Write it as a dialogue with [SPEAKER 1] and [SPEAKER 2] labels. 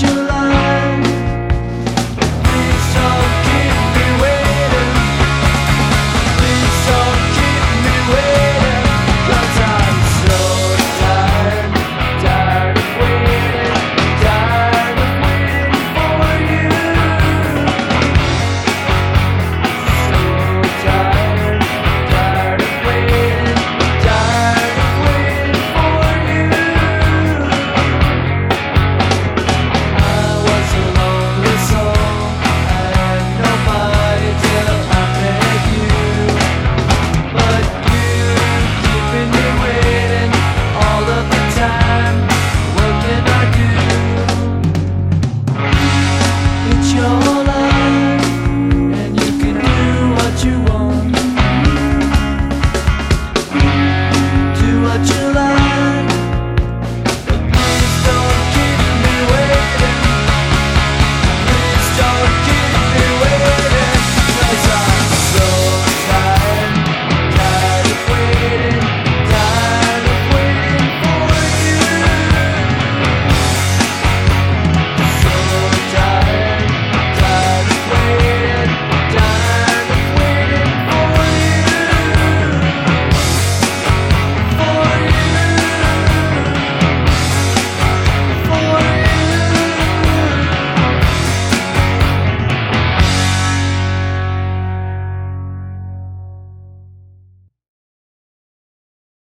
[SPEAKER 1] you